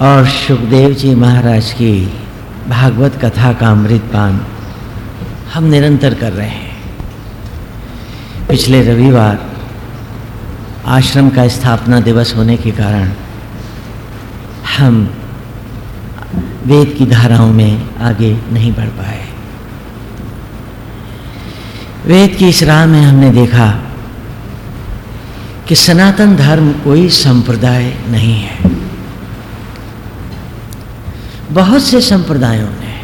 और सुखदेव जी महाराज की भागवत कथा का अमृतपान हम निरंतर कर रहे हैं। पिछले रविवार आश्रम का स्थापना दिवस होने के कारण हम वेद की धाराओं में आगे नहीं बढ़ पाए। वेद की इस राह में हमने देखा कि सनातन धर्म कोई संप्रदाय नहीं है। बहुत से संप्रदायों ने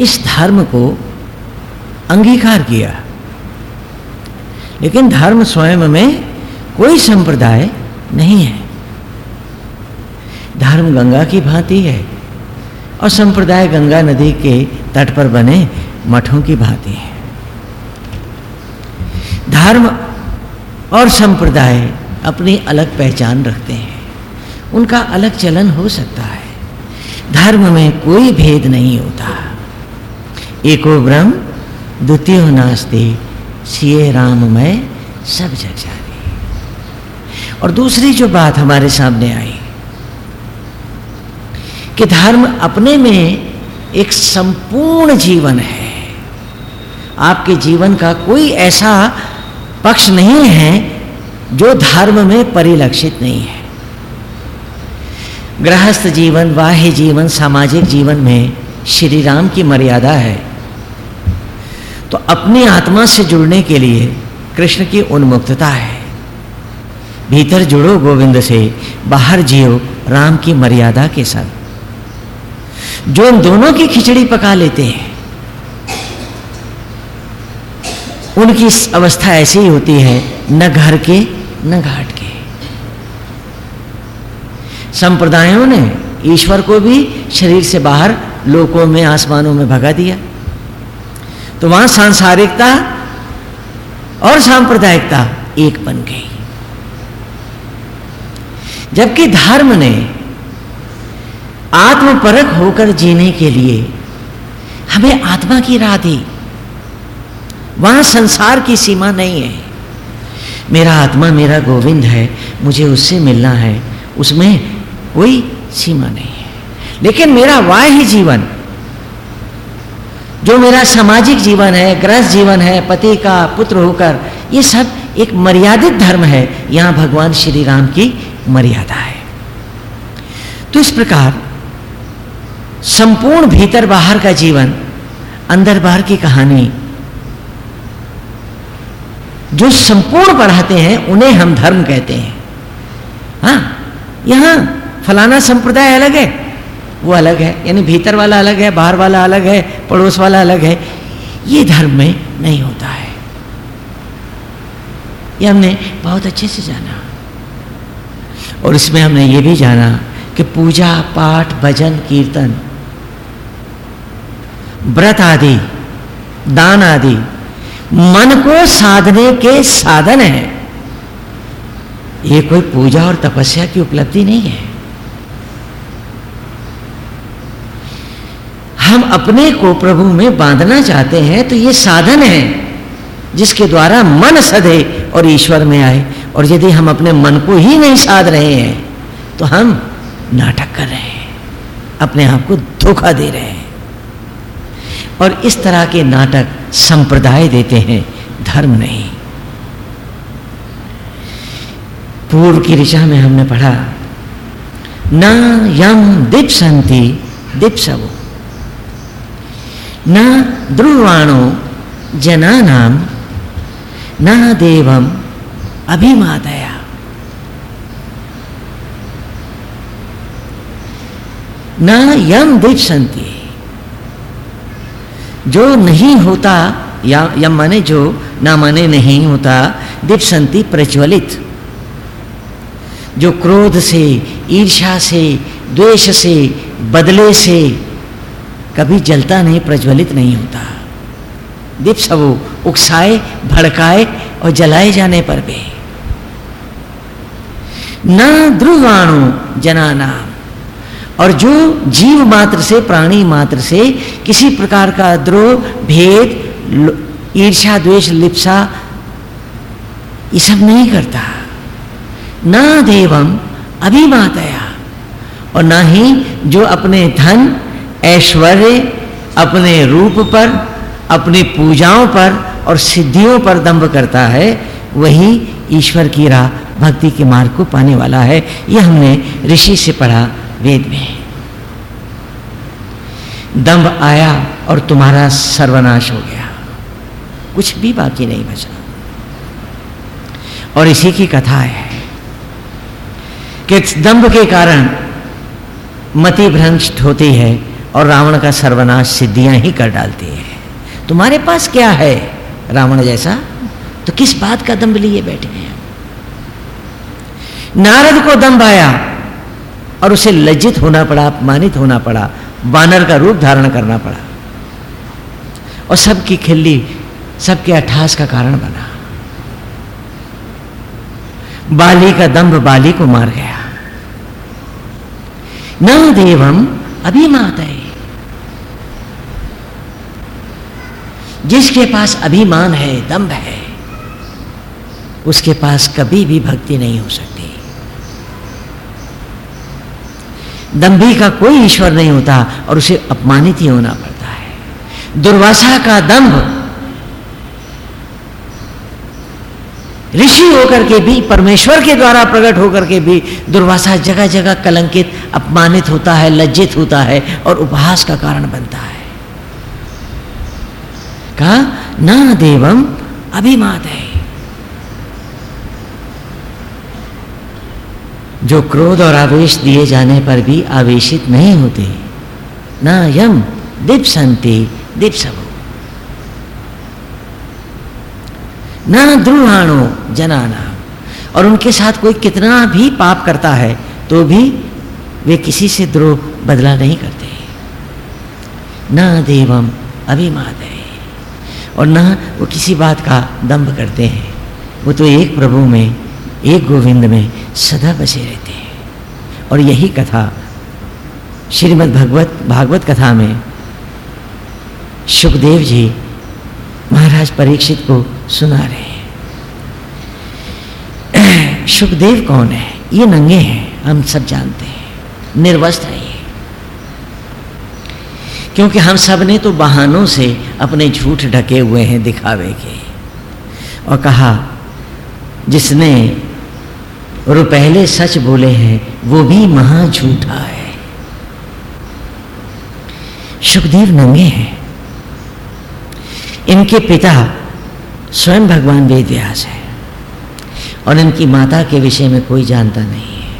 इस धर्म को अंगीकार किया। लेकिन धर्म स्वयं में कोई संप्रदाय नहीं है। धर्म गंगा की भांति है और संप्रदाय गंगा नदी के तट पर बने मठों की भांति है। धर्म और संप्रदाय अपनी अलग पहचान रखते हैं। उनका अलग चलन हो सकता है। धर्म में कोई भेद नहीं होता। एको ब्रह्म, द्वितीय नास्ते सिए राम में सब जग जाने। और दूसरी जो बात हमारे सामने आई, कि धर्म अपने में एक संपूर्ण जीवन है। आपके जीवन का कोई ऐसा पक्ष नहीं है जो धर्म में परिलक्षित नहीं है। गृहस्थ जीवन, बाह्य जीवन, सामाजिक जीवन में श्री राम की मर्यादा है। तो अपनी आत्मा से जुड़ने के लिए कृष्ण की उन्मुक्तता है। भीतर जुड़ो गोविंद से, बाहर जियो राम की मर्यादा के साथ। जो इन दोनों की खिचड़ी पका लेते हैं उनकी अवस्था ऐसी ही होती है, न घर के, न घाट के। संप्रदायों ने ईश्वर को भी शरीर से बाहर लोकों में, आसमानों में भगा दिया। तो वहाँ सांसारिकता और सांप्रदायिकता एक बन गई। जबकि धर्म ने आत्मपरक होकर जीने के लिए हमें आत्मा की राह दी। वहाँ संसार की सीमा नहीं है। मेरा आत्मा, मेरा गोविंद है, मुझे उससे मिलना है, उसमें कोई सीमा नहीं है। लेकिन मेरा वाह्य जीवन, जो मेरा सामाजिक जीवन है, ग्रस्त जीवन है, पति का, पुत्र होकर, ये सब एक मर्यादित धर्म है। यहाँ भगवान श्री राम की मर्यादा है। तो इस प्रकार संपूर्ण भीतर बाहर का जीवन, अंदर बाहर की कहानी जो संपूर्ण पढ़ाते हैं, उन्हें हम धर्म कहते हैं। हाँ यहाँ फलाना संप्रदाय अलग है, वो अलग है, यानी भीतर वाला अलग है, बाहर वाला अलग है, पड़ोस वाला अलग है, ये धर्म में नहीं होता है। ये हमने बहुत अच्छे से जाना। और इसमें हमने ये भी जाना कि पूजा, पाठ, भजन, कीर्तन, व्रत आदि, दान आदि मन को साधने के साधन है। ये कोई पूजा और तपस्या की उपलब्धि नहीं है। हम अपने को प्रभु में बांधना चाहते हैं तो ये साधन है, जिसके द्वारा मन सधे और ईश्वर में आए। और यदि हम अपने मन को ही नहीं साध रहे हैं तो हम नाटक कर रहे हैं, अपने आप को धोखा दे रहे हैं। और इस तरह के नाटक संप्रदाय देते हैं, धर्म नहीं। पूर्व की ऋषा में हमने पढ़ा, न यम दीपसंति दीपसवो, न ध्रुवाणो जनानाम न देवम अभिमादया। न यम दीपसंति जो नहीं होता, या यम माने जो, ना माने नहीं होता, दीपसंति प्रज्वलित। जो क्रोध से ईर्षा से, द्वेष से, बदले से, कभी जलता नहीं, प्रज्वलित नहीं होता। दीप सब उकसाए, भड़काए और जलाए जाने पर भी। न ध्रुवाणु जनाना और जो जीव मात्र से, प्राणी मात्र से किसी प्रकार का द्रोह, भेद ईर्षा द्वेष, लिप्सा, ये सब नहीं करता। ना देवम अभिमातया, और ना ही जो अपने धन, ऐश्वर्य, अपने रूप पर, अपनी पूजाओं पर और सिद्धियों पर दंभ करता है, वही ईश्वर की राह, भक्ति के मार्ग को पाने वाला है। यह हमने ऋषि से पढ़ा वेद में। दंभ आया और तुम्हारा सर्वनाश हो गया। कुछ भी बाकी नहीं बचा। और इसी की कथा है कि दंभ के कारण मति भ्रंष्ट होती है और रावण का सर्वनाश सिद्धियाँ ही कर डालती है। तुम्हारे पास क्या है रावण जैसा? तो किस बात का दंभ लिए बैठे हैं? नारद को दंभ आया और उसे लज्जित होना पड़ा, अपमानित होना पड़ा बानर का रूप धारण करना पड़ा। और सबकी खिल्ली, सबके अठास का कारण बना। बाली का दंभ बाली को मार गया। न देवम अभिमात है जिसके पास अभिमान है, दम्भ है, उसके पास कभी भी भक्ति नहीं हो सकती। दम्भी का कोई ईश्वर नहीं होता और उसे अपमानित ही होना पड़ता है। दुर्वासा का दंभ ऋषि होकर के भी, परमेश्वर के द्वारा प्रकट होकर के भी दुर्वासा जगह जगह कलंकित, अपमानित होता है, लज्जित होता है और उपहास का कारण बनता है। कहा, न देवम, अभिमात है। जो क्रोध और आवेश दिए जाने पर भी आवेशित नहीं होते। न यम दीपसंति दीपसभो न द्रुहाणो जनाना। और उनके साथ कोई कितना भी पाप करता है तो भी वे किसी से द्रोह बदला नहीं करते। न देवम अभिमात। है और न वो किसी बात का दंभ करते हैं। वो तो एक प्रभु में एक गोविंद में सदा बसे रहते हैं। और यही कथा श्रीमद् भगवत, भागवत कथा में सुखदेव जी महाराज परीक्षित को सुना रहे हैं। सुखदेव कौन है? ये नंगे हैं, हम सब जानते हैं। निर्वस्त्र है ये। क्योंकि हम सबने तो बहानों से अपने झूठ ढके हुए हैं दिखावे के। और कहा, जिसने रुपहले सच बोले हैं, वो भी महा झूठा है। सुखदेव नंगे हैं। इनके पिता स्वयं भगवान वेद व्यास है और इनकी माता के विषय में कोई जानता नहीं है।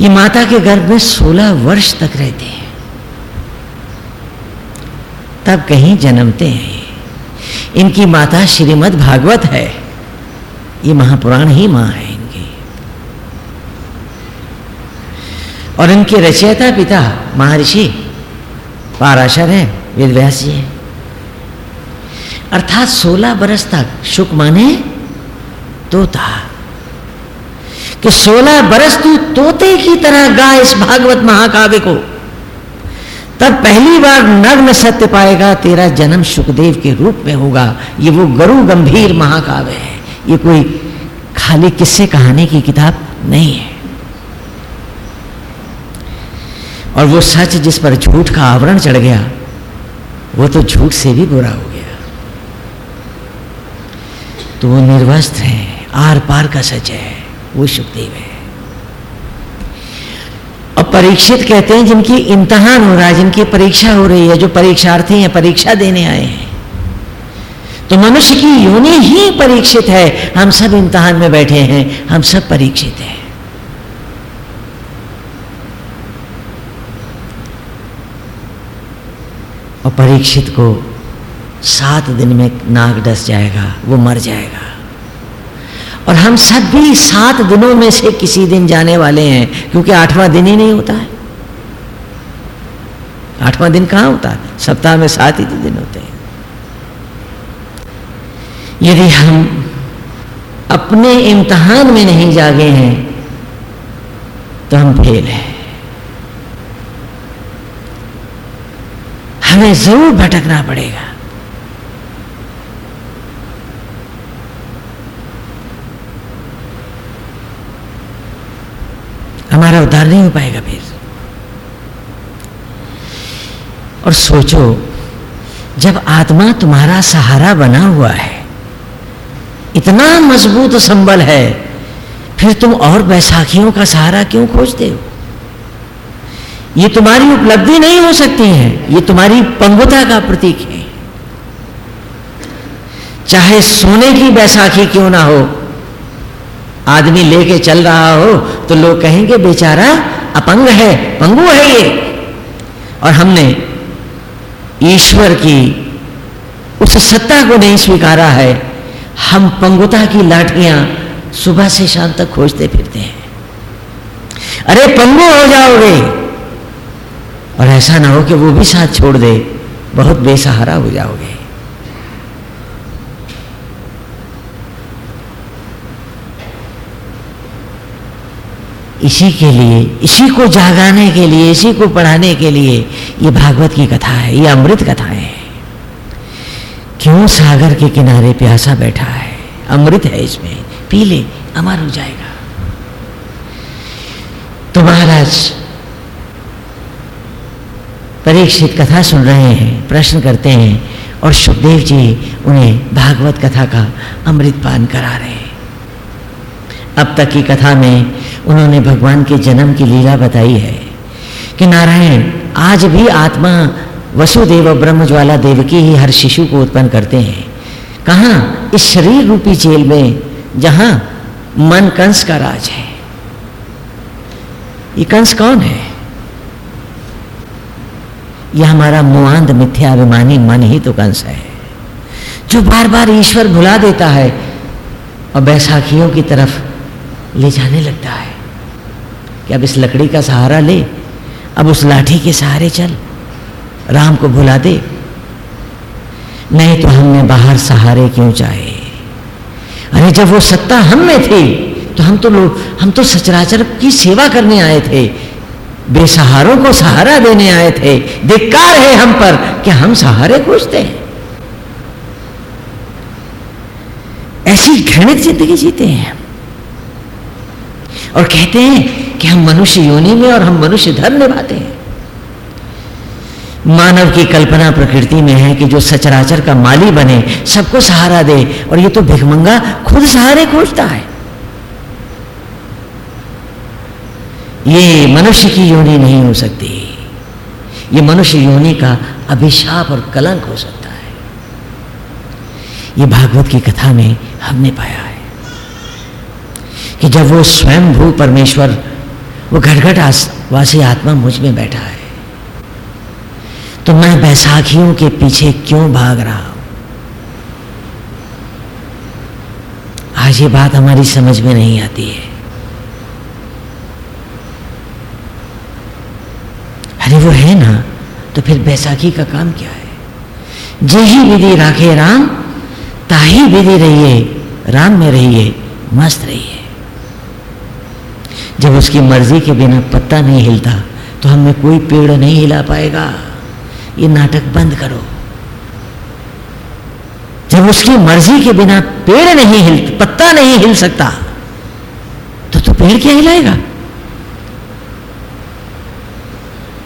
ये माता के गर्भ में 16 वर्ष तक रहते हैं। तब कहीं जन्मते हैं। इनकी माता श्रीमद् भागवत है। ये महापुराण ही माँ इनकी और इनके रचयिता पिता महर्षि पाराशर है वेद व्यास जी है। अर्थात 16 बरस तक शुक माने तोता। कि 16 बरस तू तोते की तरह गा इस भागवत महाकाव्य को, तब पहली बार नग्न सत्य पाएगा तेरा जन्म सुखदेव के रूप में होगा। ये वो गरु गंभीर महाकाव्य है। ये कोई खाली किस्से कहानी की किताब नहीं है। और वो सच जिस पर झूठ का आवरण चढ़ गया, वो तो झूठ से भी बुरा हो गया। तो वो निर्वस्त्र है, आर पार का सच है, वो सुखदेव है। और परीक्षित कहते हैं जिनकी इम्तहान हो रहा है, जिनकी परीक्षा हो रही है, जो परीक्षार्थी हैं, परीक्षा देने आए हैं तो मनुष्य की योनि ही परीक्षित है। हम सब इम्तहान में बैठे हैं। हम सब परीक्षित हैं। और परीक्षित को सात दिन में नाक डस जाएगा, वो मर जाएगा। और हम सब भी सात दिनों में से किसी दिन जाने वाले हैं, क्योंकि आठवां दिन ही नहीं होता है। आठवां दिन कहाँ होता है? सप्ताह में सात ही दिन होते हैं। यदि हम अपने इम्तहान में नहीं जागे हैं तो हम फेल हैं। हमें ज़रूर भटकना पड़ेगा। हमारा उद्धार नहीं हो पाएगा फिर। और सोचो, जब आत्मा तुम्हारा सहारा बना हुआ है इतना मज़बूत संबल है, फिर तुम और बैसाखियों का सहारा क्यों खोजते हो? ये तुम्हारी उपलब्धि नहीं हो सकती है, ये तुम्हारी पंगुता का प्रतीक है। चाहे सोने की बैसाखी क्यों ना हो, आदमी लेके चल रहा हो तो लोग कहेंगे, बेचारा अपंग है, पंगु है ये। और हमने ईश्वर की उस सत्ता को नहीं स्वीकारा है हम पंगुता की लाठियाँ सुबह से शाम तक खोजते फिरते हैं। अरे पंगु हो जाओगे। और ऐसा ना हो कि वो भी साथ छोड़ दे, बहुत बेसहारा हो जाओगे। इसी के लिए, इसी को जागाने के लिए, इसी को पढ़ाने के लिए ये भागवत की कथा है, ये अमृत कथा है। क्यों सागर के किनारे प्यासा बैठा है? अमृत है इसमें। पी ले, अमर हो जाएगा। तो महाराज, परीक्षित कथा सुन रहे हैं, प्रश्न करते हैं, और सुखदेव जी उन्हें भागवत कथा का अमृत पान करा रहे हैं। अब तक की कथा में उन्होंने भगवान के जन्म की लीला बताई है कि नारायण आज भी आत्मा वसुदेव ब्रह्म ज्वाला देवकी ही हर शिशु को उत्पन्न करते हैं। कहा? इस शरीर रूपी जेल में, जहाँ मन कंस का राज है। ये कंस कौन है? यह हमारा मुआंद मिथ्याभिमानी मन ही तो कंस है। जो बार बार ईश्वर भुला देता है और बैसाखियों की तरफ़ ले जाने लगता है कि अब इस लकड़ी का सहारा ले, अब उस लाठी के सहारे चल। राम को भुला दे। नहीं तो हमने बाहर सहारे क्यों चाहे अरे जब वो सत्ता हम में थी तो हम तो लोग हम तो सचराचर की सेवा करने आए थे। बेसहारों को सहारा देने आए थे। धिक्कार है हम पर कि हम सहारे खोजते हैं। ऐसी घृणित ज़िंदगी जीते हैं और कहते हैं कि हम मनुष्य योनि में और हम मनुष्य धर्म निभाते हैं। मानव की कल्पना प्रकृति में है कि जो सचराचर का माली बने, सबको सहारा दे। और ये तो भिखमंगा खुद सहारे खोजता है। ये मनुष्य की योनि नहीं हो सकती। ये मनुष्य योनि का अभिशाप और कलंक हो सकता है। ये भागवत की कथा में हमने पाया है कि जब वो स्वयं भू परमेश्वर, वो घटघट वासी आत्मा मुझमें बैठा है तो मैं बैसाखियों के पीछे क्यों भाग रहा हूँ? आज ये बात हमारी समझ में नहीं आती है। अरे वो है ना तो फिर बैसाखी का काम क्या है? जेही विधि राखे राम, ताही विधि रहिए, राम में रहिए, मस्त रहिए। जब उसकी मर्ज़ी के बिना पत्ता नहीं हिलता तो हमें कोई पेड़ नहीं हिला पाएगा। ये नाटक बंद करो। जब उसकी मर्ज़ी के बिना पेड़ नहीं हिल, पत्ता नहीं हिल सकता तो तो पेड़ क्या हिलाएगा?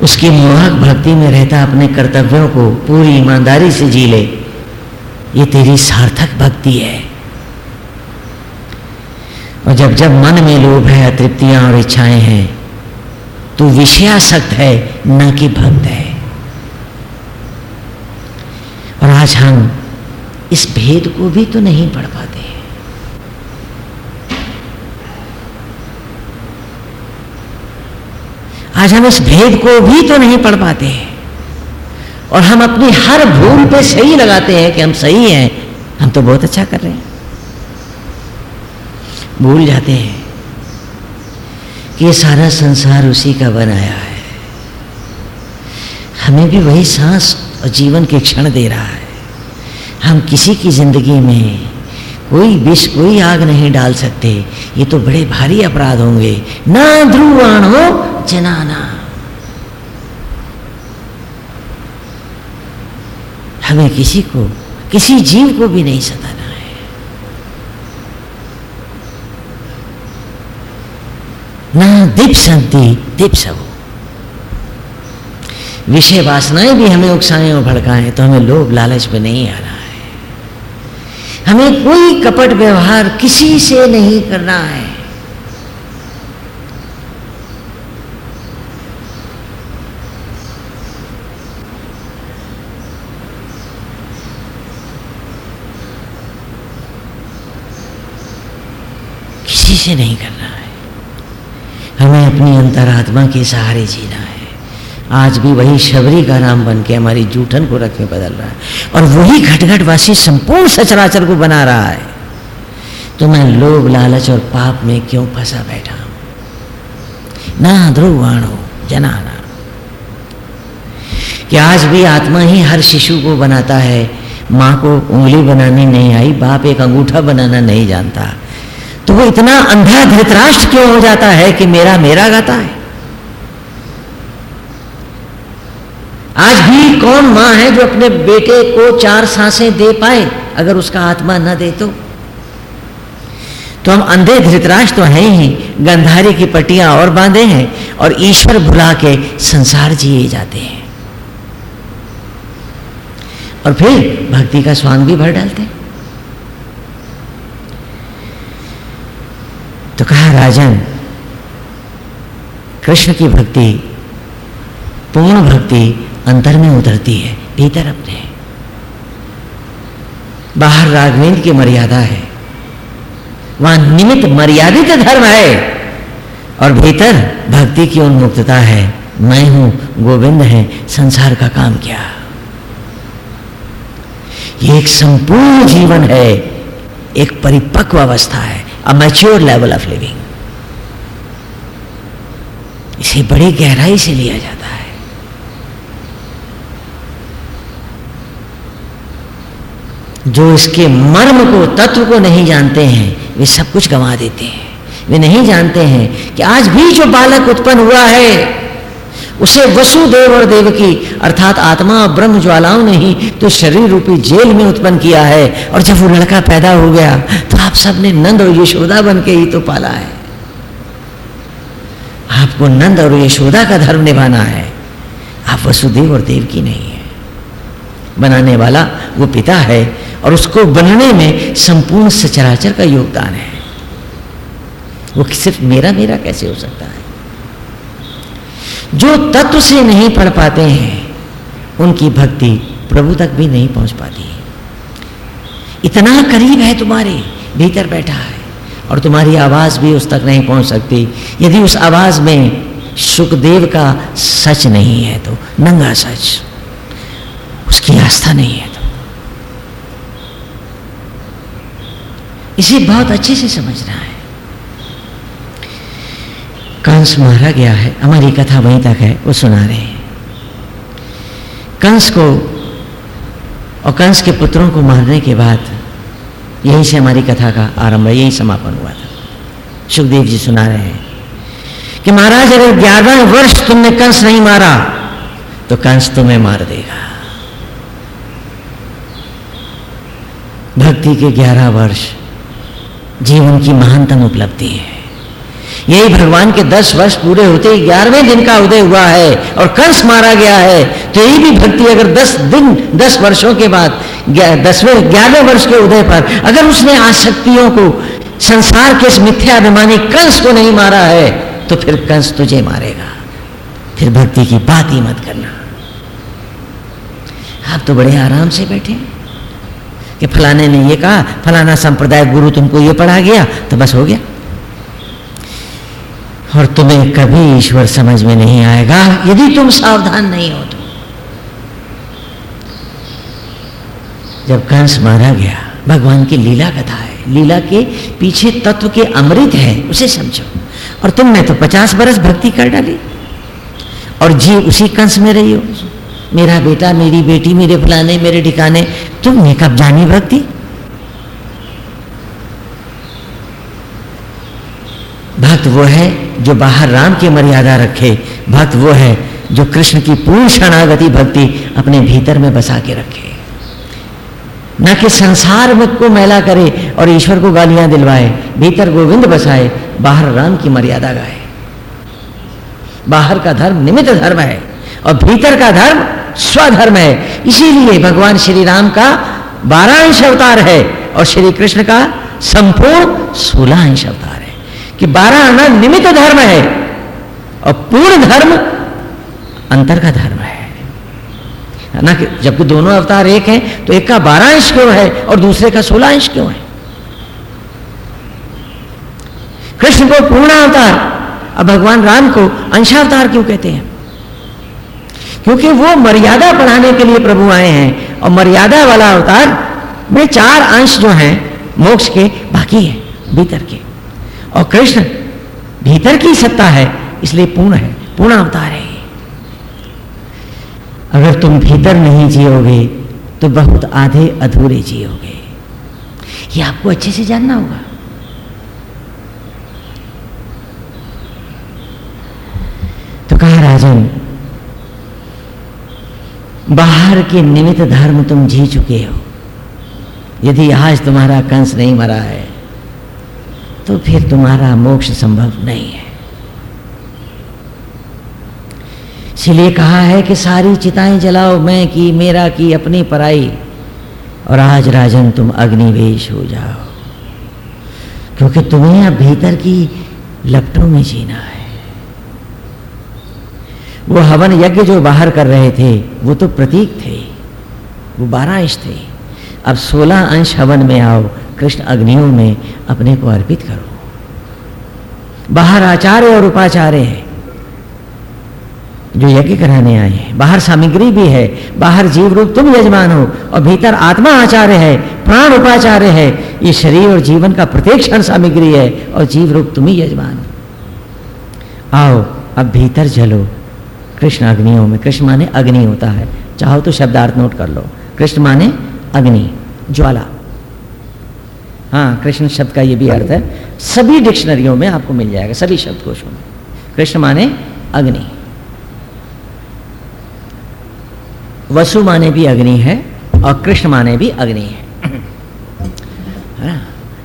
उसकी मोहक भक्ति में रहता अपने कर्तव्यों को पूरी ईमानदारी से जी ले। ये तेरी सार्थक भक्ति है। और जब जब मन में लोभ है, अतृप्तियाँ और इच्छाएँ हैं तो विषयासक्त है, न कि भक्त है और आज हम इस भेद को भी तो नहीं पढ़ पाते हैं। आज हम इस भेद को भी तो नहीं पढ़ पाते हैं। और हम अपनी हर भूल पे सही लगाते हैं कि हम सही हैं, हम तो बहुत अच्छा कर रहे हैं। भूल जाते हैं कि ये सारा संसार उसी का बनाया है। हमें भी वही सांस और जीवन के क्षण दे रहा है। हम किसी की ज़िंदगी में कोई विष, कोई आग नहीं डाल सकते। ये तो बड़े भारी अपराध होंगे। ना ध्रुवाण हो, जनाना। हमें किसी को, किसी जीव को भी नहीं सताना है। ना दीप संति दीप सब विषय वासनाएँ भी हमें उकसाएँ और भड़काएँ तो हमें लोभ, लालच में नहीं आ रहा है। हमें कोई कपट व्यवहार किसी से नहीं करना है। किसी से नहीं करना है। हमें अपनी अंतरात्मा के सहारे जीना है। आज भी वही शबरी का नाम बन के हमारी जूठन को रख में बदल रहा है। और वही घटघटवासी संपूर्ण सचराचर को बना रहा है। तो मैं लोभ, लालच और पाप में क्यों फंसा बैठा हूँ? ना ध्रुवाणो जनाना। कि आज भी आत्मा ही हर शिशु को बनाता है। माँ को उंगली बनानी नहीं आई, बाप एक अंगूठा बनाना नहीं जानता। तो वो इतना अंधा धृतराष्ट्र क्यों हो जाता है कि मेरा मेरा गाता है? आज भी कौन माँ है जो अपने बेटे को चार साँसें दे पाए अगर उसका आत्मा न दे तो? तो हम अंधे धृतराज तो हैं ही, गंधारी की पट्टियाँ और बांधे हैं और ईश्वर भुला के संसार जिए जाते हैं। और फिर भक्ति का स्वांग भी भर डालते हैं। तो कहा, राजन, कृष्ण की भक्ति, पूर्ण भक्ति अंतर में उतरती है, भीतर अपने बाहर राघवेंद्र की मर्यादा है। वहाँ निमित मर्यादित धर्म है। और भीतर भक्ति की उन्मुक्तता है। मैं हूँ, गोविंद है, संसार का काम क्या? ये एक संपूर्ण जीवन है। एक परिपक्व अवस्था है। A mature level of living इसे बड़ी गहराई से लिया जाता है। जो इसके मर्म को, तत्व को नहीं जानते हैं, वे सब कुछ गंवा देते हैं। वे नहीं जानते हैं कि आज भी जो बालक उत्पन्न हुआ है, उसे वसुदेव और देव की अर्थात आत्मा और ब्रह्म, ज्वालाओं ने ही तो शरीर रूपी जेल में उत्पन्न किया है। और जब वो लड़का पैदा हो गया तो आप सबने नंद और यशोदा बन के ही तो पाला है। आपको नंद और यशोदा का धर्म निभाना है। आप वसुदेव और देव की नहीं है। बनाने वाला वो पिता है और उसको बनने में संपूर्ण सचराचर का योगदान है। वो सिर्फ़ मेरा मेरा कैसे हो सकता है? जो तत्व से नहीं पढ़ पाते हैं, उनकी भक्ति प्रभु तक भी नहीं पहुँच पाती इतना करीब है तुम्हारे, भीतर बैठा है, और तुम्हारी आवाज़ भी उस तक नहीं पहुँच सकती। यदि उस आवाज़ में सुखदेव का सच नहीं है तो नंगा सच। आस्था नहीं है तो। इसे बहुत अच्छे से समझना है। कंस मारा गया है, हमारी कथा वहीं तक है, वो सुना रहे हैं। कंस को और कंस के पुत्रों को मारने के बाद यहीं से हमारी कथा का आरंभ यही समापन हुआ था। सुखदेव जी सुना रहे हैं कि महाराज, अगर ग्यारह वर्ष तुमने कंस नहीं मारा तो कंस तुम्हें मार देगा। भक्ति के ग्यारह वर्ष जीवन की महानतम उपलब्धि है। यही भगवान के दस वर्ष पूरे होते ही ग्यारहवें दिन का उदय हुआ है और कंस मारा गया है। तो यही भी भक्ति अगर दस दिन, दस वर्षों के बाद दसवें, ग्यारहवें वर्ष के उदय पर अगर उसने आसक्तियों को, संसार के इस मिथ्याभिमानी कंस को नहीं मारा है तो फिर कंस तुझे मारेगा। फिर भक्ति की बात ही मत करना। आप तो बड़े आराम से बैठे कि फलाने ने ये कहा, फलाना संप्रदाय गुरु तुमको ये पढ़ा गया तो बस हो गया। और तुम्हें कभी ईश्वर समझ में नहीं आएगा, यदि तुम सावधान नहीं हो तो। जब कंस मारा गया, भगवान की लीला कथा है, लीला के पीछे तत्व के अमृत है, उसे समझो। और तुमने तो पचास बरस भक्ति कर डाली। और जी उसी कंस में रही हो। मेरा बेटा, मेरी बेटी, मेरे फलाने, मेरे ठिकाने तुमने कब जानी भक्ति भक्त वो है जो बाहर राम की मर्यादा रखे। भक्त वो है जो कृष्ण की पूर्ण शरणागति भक्ति अपने भीतर में बसा के रखे। न कि संसार मुख को मैला करे और ईश्वर को गालियाँ दिलवाए, भीतर गोविंद बसाए, बाहर राम की मर्यादा गाए। बाहर का धर्म निमित्त धर्म है और भीतर का धर्म स्वधर्म है। इसीलिए भगवान श्री राम का बारह अंश अवतार है और श्री कृष्ण का संपूर्ण सोलह अंश अवतार है कि बारह आना निमित्त धर्म है और पूर्ण धर्म अंतर का धर्म है। ना कि जबकि दोनों अवतार एक हैं तो एक का बारह अंश क्यों है और दूसरे का सोलह अंश क्यों है? कृष्ण को पूर्ण अवतार और भगवान राम को अंशावतार क्यों कहते हैं? क्योंकि वो मर्यादा बढ़ाने के लिए प्रभु आए हैं और मर्यादा वाला अवतार में चार अंश जो हैं, मोक्ष के बाकी है, भीतर के। और कृष्ण भीतर की सत्ता है, इसलिए पूर्ण है, पूर्ण अवतार है अगर तुम भीतर नहीं जियोगे तो बहुत आधे अधूरे जियोगे। ये आपको अच्छे से जानना होगा तो कहा राजन बाहर के निमित्त धर्म तुम जी चुके हो। यदि आज तुम्हारा कंस नहीं मरा है तो फिर तुम्हारा मोक्ष संभव नहीं है। इसलिए कहा है कि सारी चिताएँ जलाओ, मैं की, मेरा की, अपनी पराई, और आज राजन तुम अग्निवेश हो जाओ। क्योंकि तुम्हें अब भीतर की लपटों में जीना है। वो हवन यज्ञ जो बाहर कर रहे थे, वो तो प्रतीक थे, वो बारह अंश थे। अब सोलह अंश हवन में आओ, कृष्ण अग्नियों में अपने को अर्पित करो। बाहर आचार्य और उपाचार्य है, जो यज्ञ कराने आए हैं। बाहर सामग्री भी है, बाहर जीव रूप, तुम यजमान हो, और भीतर आत्मा आचार्य है, प्राण उपाचार्य है। ये शरीर और जीवन का प्रत्येक क्षण सामग्री है, और जीव रूप तुम ही यजमान। हो आओ, अब भीतर चलो कृष्ण अग्नियों में। कृष्ण माने अग्नि होता है। चाहो तो शब्दार्थ नोट कर लो। कृष्ण माने अग्नि, ज्वाला। हाँ कृष्ण शब्द का ये भी अर्थ है। सभी डिक्शनरियों में आपको मिल जाएगा, सभी शब्द कोशों में। कृष्ण माने अग्नि। वसु माने भी अग्नि है और कृष्ण माने भी अग्नि है।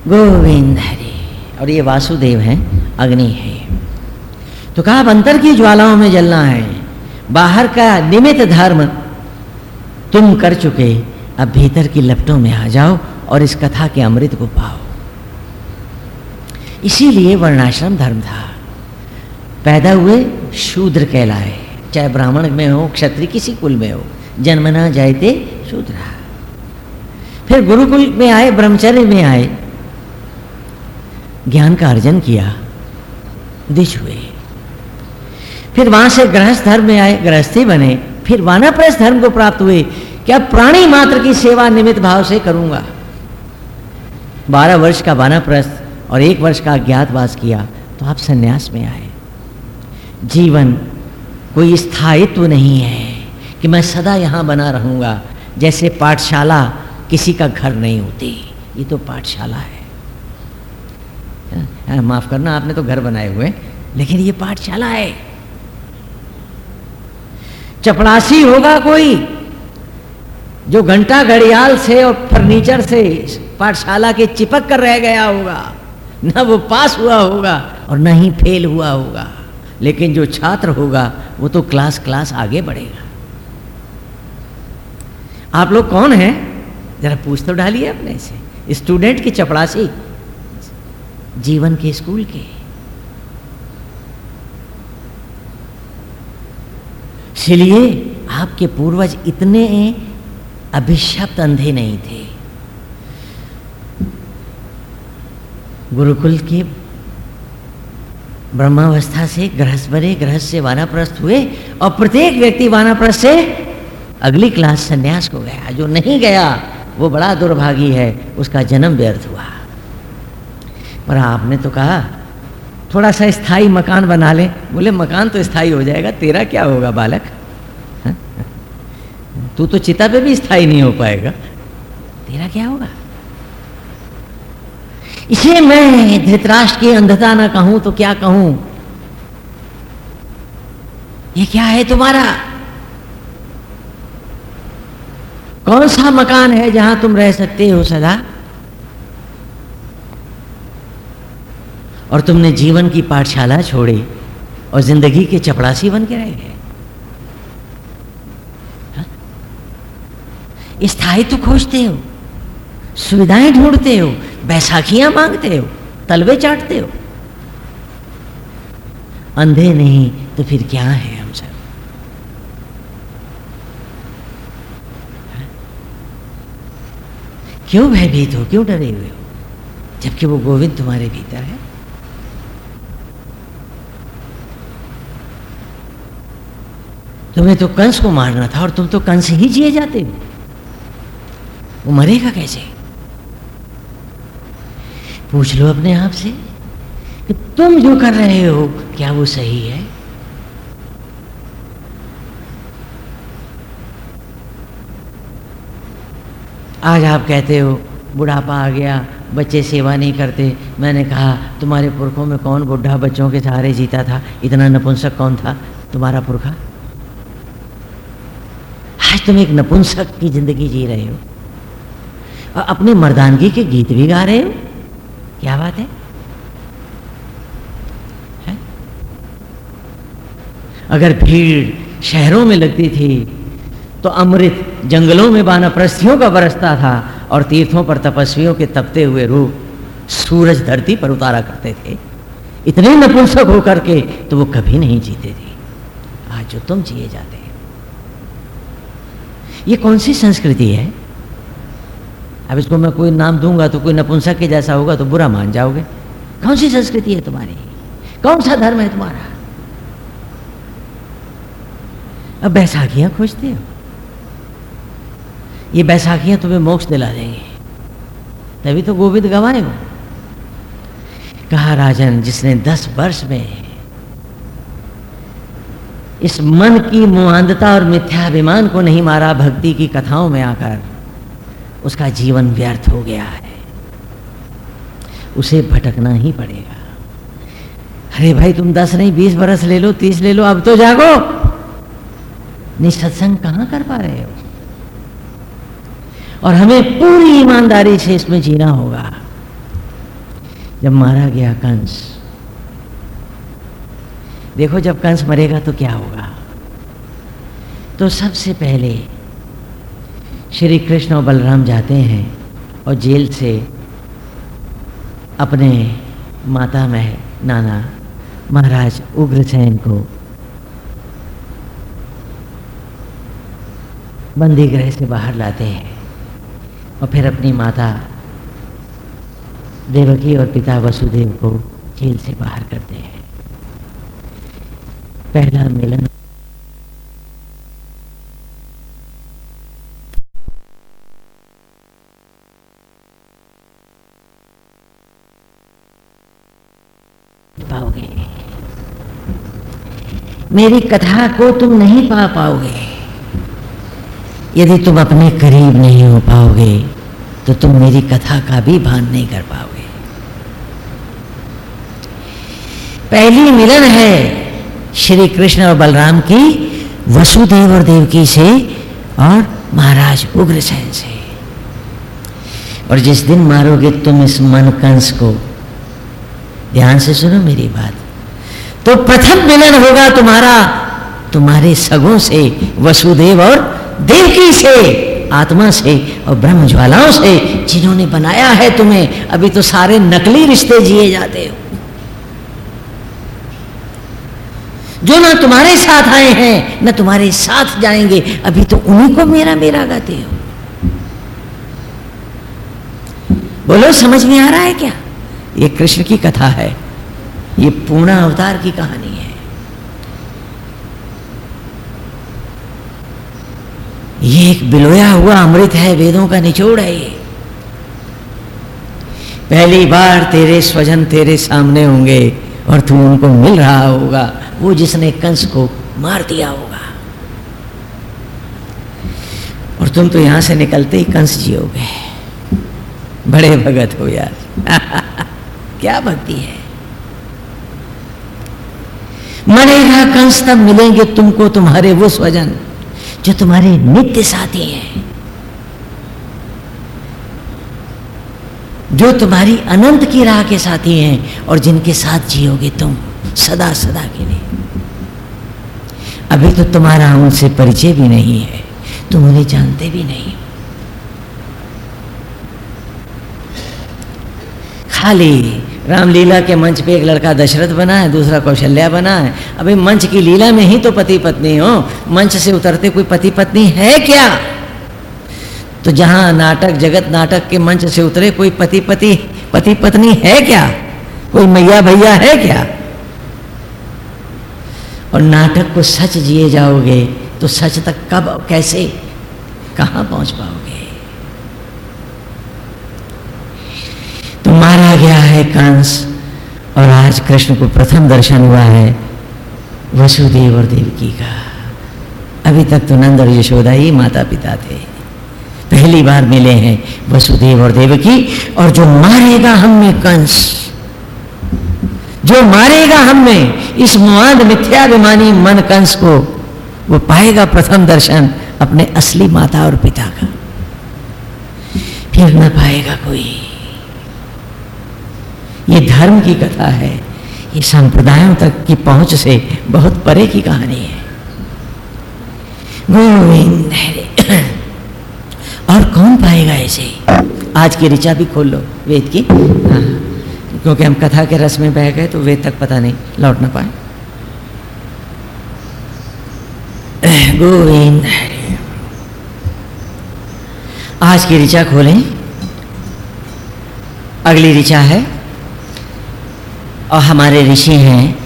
गोविंद हरे, और ये वासुदेव हैं, अग्नि है। तो कहा अंतर की ज्वालाओं में जलना है। बाहर का निमित्त धर्म तुम कर चुके, अब भीतर की लपटों में आ जाओ और इस कथा के अमृत को पाओ। इसीलिए वर्णाश्रम धर्म था। पैदा हुए शूद्र कहलाए। चाहे ब्राह्मण में हो, क्षत्रिय किसी कुल में हो जन्मना जायते शूद्र। फिर गुरुकुल में आए, ब्रह्मचर्य में आए। ज्ञान का अर्जन किया। दिश हुए। फिर वहाँ से गृहस्थ धर्म में आए गृहस्थी बने। फिर वानाप्रस्थ धर्म को प्राप्त हुए क्या प्राणी मात्र की सेवा निमित्त भाव से करूँगा। बारह वर्ष का वानाप्रस्थ और एक वर्ष का अज्ञातवास किया तो आप संन्यास में आए। जीवन कोई स्थायित्व नहीं है कि मैं सदा यहाँ बना रहूँगा। जैसे पाठशाला किसी का घर नहीं होती ये तो पाठशाला है हाँ, माफ़ करना आपने तो घर बनाए हुए लेकिन ये पाठशाला है। चपड़ासी होगा कोई, जो घंटा घड़ियाल से और फर्नीचर से पाठशाला के चिपक कर रह गया होगा, न वो पास हुआ होगा और न ही फेल हुआ होगा, लेकिन जो छात्र होगा, वो तो क्लास क्लास आगे बढ़ेगा। आप लोग कौन हैं? जरा पूछ तो डालिए अपने से। स्टूडेंट की चपड़ासी, जीवन के स्कूल के। इसलिए आपके पूर्वज इतने अभिशप्त अंधे नहीं थे। गुरुकुल के ब्रह्मावस्था से गृहस्थ बने, गृहस्थ से वानाप्रस्थ हुए और प्रत्येक व्यक्ति वानाप्रस्थ से अगली क्लास संन्यास को गया। जो नहीं गया, वो बड़ा दुर्भागी है, उसका जन्म व्यर्थ हुआ। पर आपने तो कहा थोड़ा सा स्थायी मकान बना ले। बोले, मकान तो स्थायी हो जाएगा, तेरा क्या होगा, बालक? हाँ? तू तो चिता पे भी स्थायी नहीं हो पाएगा। तेरा क्या होगा? इसे मैं धृतराष्ट्र की अंधता ना कहूँ तो क्या कहूँ? ये क्या है तुम्हारा? कौन सा मकान है जहाँ तुम रह सकते हो सदा? और तुमने जीवन की पाठशाला छोड़ी और ज़िंदगी के चपड़ासी बन के रह गए हाँ? स्थायित्व खोजते हो, सुविधाएँ ढूंढते हो, बैसाखियाँ मांगते हो, तलवे चाटते हो अंधे नहीं तो फिर क्या है हम सब हाँ? क्यों भयभीत हो, क्यों डरे हुए हो, जबकि वो गोविंद तुम्हारे भीतर है तुम्हें तो कंस को मारना था और तुम तो कंस ही जिए जाते हो। वो मरेगा कैसे? पूछ लो अपने आप से कि तुम जो कर रहे हो, क्या वो सही है? आज आप कहते हो, बुढ़ापा आ गया, बच्चे सेवा नहीं करते। मैंने कहा, तुम्हारे पुरखों में कौन बुढ़ा बच्चों के सहारे जीता था? इतना नपुंसक कौन था? तुम्हारा पुरखा? आज तुम एक नपुंसक की ज़िंदगी जी रहे हो। और अपने मर्दानगी के गीत भी गा रहे हो। क्या बात है, है? अगर भीड़ शहरों में लगती थी तो अमृत जंगलों में बाना प्रस्थियों का बरसता था और तीर्थों पर तपस्वियों के तपते हुए रूप सूरज धरती पर उतारा करते थे। इतने नपुंसक होकर के तो वो कभी नहीं जीते थे। आज जो तुम जिए जाते ये कौन सी संस्कृति है? अब इसको मैं कोई नाम दूँगा तो कोई नपुंसक के जैसा होगा तो बुरा मान जाओगे। कौन सी संस्कृति है तुम्हारी? कौन सा धर्म है तुम्हारा? अब बैसाखियाँ खोजते हो। ये बैसाखियाँ तुम्हें मोक्ष दिला देंगे। तभी तो गोविंद गवाए हो। कहा राजन, जिसने दस वर्ष में इस मन की मुआंदता और मिथ्याभिमान को नहीं मारा भक्ति की कथाओं में आकर उसका जीवन व्यर्थ हो गया है। उसे भटकना ही पड़ेगा। अरे भाई, तुम दस नहीं, बीस बरस ले लो, तीस ले लो, अब तो जागो। नहीं, सत्संग कहाँ कर पा रहे हो? और हमें पूरी ईमानदारी से इसमें जीना होगा। जब मारा गया कंस देखो, जब कंस मरेगा तो क्या होगा? तो सबसे पहले श्री कृष्ण और बलराम जाते हैं और जेल से अपने माता में नाना महाराज उग्रसेन को बंदी गृह से बाहर लाते हैं और फिर अपनी माता देवकी और पिता वसुदेव को जेल से बाहर करते हैं। पहला मिलन। पाओगे। मेरी कथा को तुम नहीं पा पाओगे। यदि तुम अपने करीब नहीं हो पाओगे तो तुम मेरी कथा का भी भान नहीं कर पाओगे। पहली मिलन है श्री कृष्ण और बलराम की वसुदेव और देवकी से और महाराज उग्रसेन से। और जिस दिन मारोगे तुम इस मन कंस को, ध्यान से सुनो मेरी बात तो प्रथम मिलन होगा तुम्हारा, तुम्हारे सगों से, वसुदेव और देवकी से, आत्मा से और ब्रह्म ज्वालाओं से, जिन्होंने बनाया है तुम्हें, अभी तो सारे नकली रिश्ते जिए जाते हो। जो ना तुम्हारे साथ आए हैं, ना तुम्हारे साथ जाएँगे, अभी तो उन्हीं को मेरा मेरा गाते हो। बोलो, समझ में आ रहा है क्या? ये कृष्ण की कथा है, ये पूर्ण अवतार की कहानी है। ये एक बिलोया हुआ अमृत है, वेदों का निचोड़ है ये। पहली बार तेरे स्वजन तेरे सामने होंगे और तू उनको मिल रहा होगा, वो जिसने कंस को मार दिया होगा। और तुम तो यहाँ से निकलते ही कंस जियोगे बड़े भगत हो यार। क्या भक्ति है? मरेगा कंस, तब मिलेंगे तुमको तुम्हारे वो स्वजन, जो तुम्हारे नित्य साथी हैं। जो तुम्हारी अनंत की राह के साथी हैं और जिनके साथ जियोगे तुम, सदा सदा के लिए। अभी तो तुम्हारा उनसे परिचय भी नहीं है, तुम उन्हें जानते भी नहीं। खाली रामलीला के मंच पे एक लड़का दशरथ बना है, दूसरा कौशल्या बना है। अभी मंच की लीला में ही तो पति पत्नी हो। मंच से उतरते कोई पति पत्नी है क्या? तो जहाँ नाटक, जगत नाटक के मंच से उतरे, कोई पति पति पति पत्नी है क्या? कोई मैया भैया है क्या? और नाटक को सच जिए जाओगे तो सच तक कब, कैसे, कहाँ पहुँच पाओगे? तो मारा गया है कंस, और आज कृष्ण को प्रथम दर्शन हुआ है वसुदेव और देवकी का। अभी तक तो नंद और यशोदा ही माता पिता थे। पहली बार मिले हैं वसुदेव और देवकी, और जो मारेगा हम कंस, जो मारेगा हम इस मुआद मिथ्याभिमानी मन कंस को, वो पाएगा प्रथम दर्शन अपने असली माता और पिता का। फिर न पाएगा कोई। ये धर्म की कथा है, ये संप्रदायों तक की पहुँच से बहुत परे की कहानी है। गोविंद और कौन पाएगा ऐसे आज की ऋचा भी खोल लो, वेद की। हाँ क्योंकि हम कथा के रस में बह गए तो वेद तक पता नहीं, लौट ना पाए। गोविंद आज की ऋचा खोलें। अगली ऋचा है, और हमारे ऋषि हैं